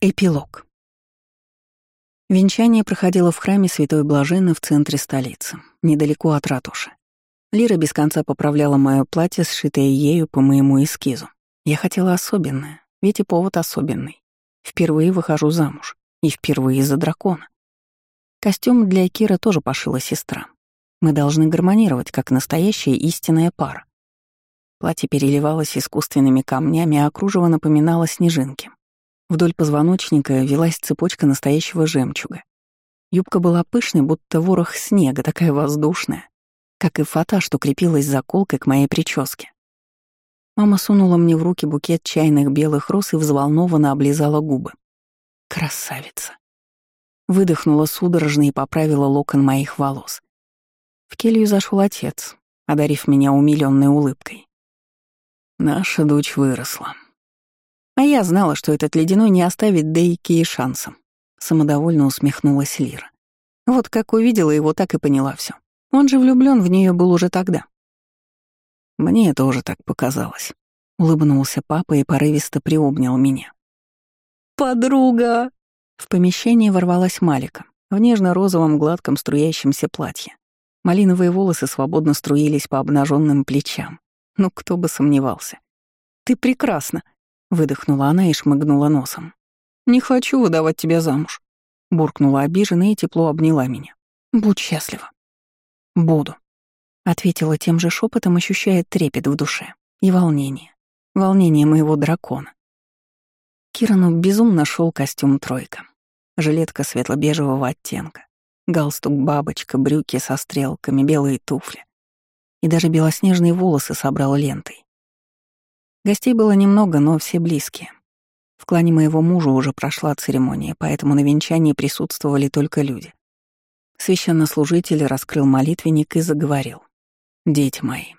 Эпилог. Венчание проходило в храме Святой Блаженны в центре столицы, недалеко от ратуши. Лира без конца поправляла мое платье, сшитое ею по моему эскизу. Я хотела особенное, ведь и повод особенный. Впервые выхожу замуж. И впервые за дракона. Костюм для Кира тоже пошила сестра. Мы должны гармонировать, как настоящая истинная пара. Платье переливалось искусственными камнями, а кружево напоминало снежинки. Вдоль позвоночника велась цепочка настоящего жемчуга. Юбка была пышной, будто ворох снега, такая воздушная, как и фата, что крепилась заколкой к моей прическе. Мама сунула мне в руки букет чайных белых роз и взволнованно облизала губы. Красавица. Выдохнула судорожно и поправила локон моих волос. В келью зашел отец, одарив меня умилённой улыбкой. Наша дочь выросла. А я знала, что этот ледяной не оставит Дейки и шансом. Самодовольно усмехнулась Лира. Вот как увидела его, так и поняла все. Он же влюблен в нее был уже тогда. Мне тоже так показалось. Улыбнулся папа и порывисто приобнял меня. «Подруга!» В помещение ворвалась Малика в нежно-розовом гладком струящемся платье. Малиновые волосы свободно струились по обнаженным плечам. Ну, кто бы сомневался. «Ты прекрасна!» Выдохнула она и шмыгнула носом. «Не хочу выдавать тебя замуж», — буркнула обиженно и тепло обняла меня. «Будь счастлива». «Буду», — ответила тем же шепотом, ощущая трепет в душе и волнение. Волнение моего дракона. Кирану безумно шел костюм «тройка». Жилетка светло-бежевого оттенка, галстук-бабочка, брюки со стрелками, белые туфли. И даже белоснежные волосы собрал лентой. Гостей было немного, но все близкие. В клане моего мужа уже прошла церемония, поэтому на венчании присутствовали только люди. Священнослужитель раскрыл молитвенник и заговорил. «Дети мои».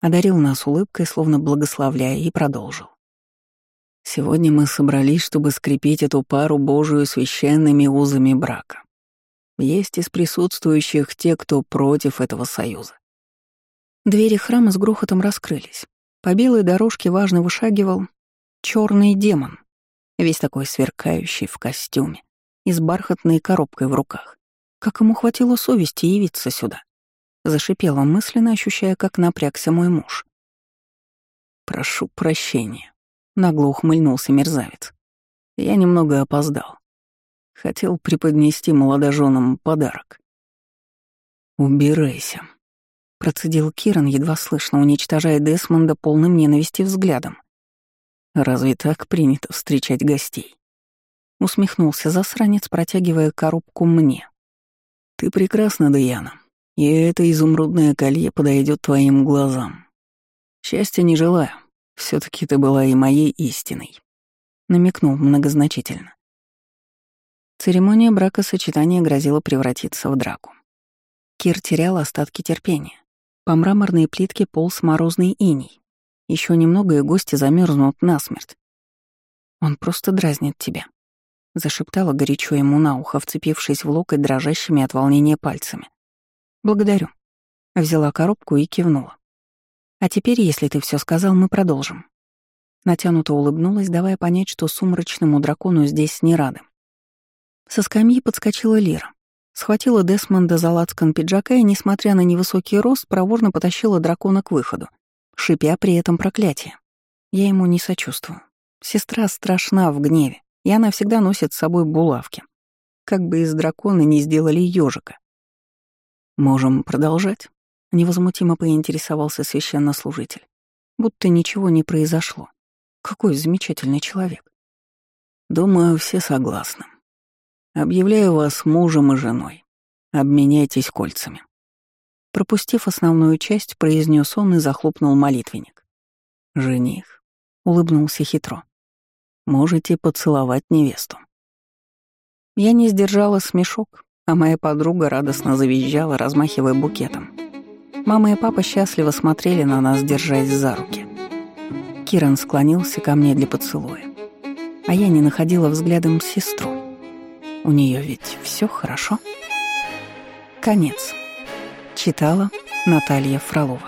Одарил нас улыбкой, словно благословляя, и продолжил. «Сегодня мы собрались, чтобы скрепить эту пару Божию священными узами брака. Есть из присутствующих те, кто против этого союза». Двери храма с грохотом раскрылись. По белой дорожке важно вышагивал черный демон, весь такой сверкающий в костюме и с бархатной коробкой в руках. Как ему хватило совести явиться сюда? Зашипела мысленно, ощущая, как напрягся мой муж. «Прошу прощения», — нагло ухмыльнулся мерзавец. Я немного опоздал. Хотел преподнести молодоженам подарок. «Убирайся», Процедил Киран, едва слышно, уничтожая Десмонда полным ненависти взглядом. «Разве так принято встречать гостей?» Усмехнулся засранец, протягивая коробку мне. «Ты прекрасна, Даяна, и это изумрудное колье подойдет твоим глазам. Счастья не желаю, все таки ты была и моей истиной», — намекнул многозначительно. Церемония бракосочетания грозила превратиться в драку. Кир терял остатки терпения. По мраморной плитке полз морозный иней. Еще немного, и гости замерзнут насмерть. Он просто дразнит тебя. Зашептала горячо ему на ухо, вцепившись в локоть дрожащими от волнения пальцами. «Благодарю». Взяла коробку и кивнула. «А теперь, если ты все сказал, мы продолжим». Натянуто улыбнулась, давая понять, что сумрачному дракону здесь не рады. Со скамьи подскочила Лира. Схватила Десмонда за лацкан пиджака и, несмотря на невысокий рост, проворно потащила дракона к выходу, шипя при этом проклятие. Я ему не сочувствую. Сестра страшна в гневе, и она всегда носит с собой булавки. Как бы из дракона не сделали ежика. «Можем продолжать?» — невозмутимо поинтересовался священнослужитель. Будто ничего не произошло. Какой замечательный человек. «Думаю, все согласны», Объявляю вас мужем и женой. Обменяйтесь кольцами. Пропустив основную часть, произнес он и захлопнул молитвенник. Жених улыбнулся хитро. Можете поцеловать невесту. Я не сдержала смешок, а моя подруга радостно завизжала, размахивая букетом. Мама и папа счастливо смотрели на нас, держась за руки. Киран склонился ко мне для поцелуя, а я не находила взглядом сестру. У нее ведь все хорошо. Конец. Читала Наталья Фролова.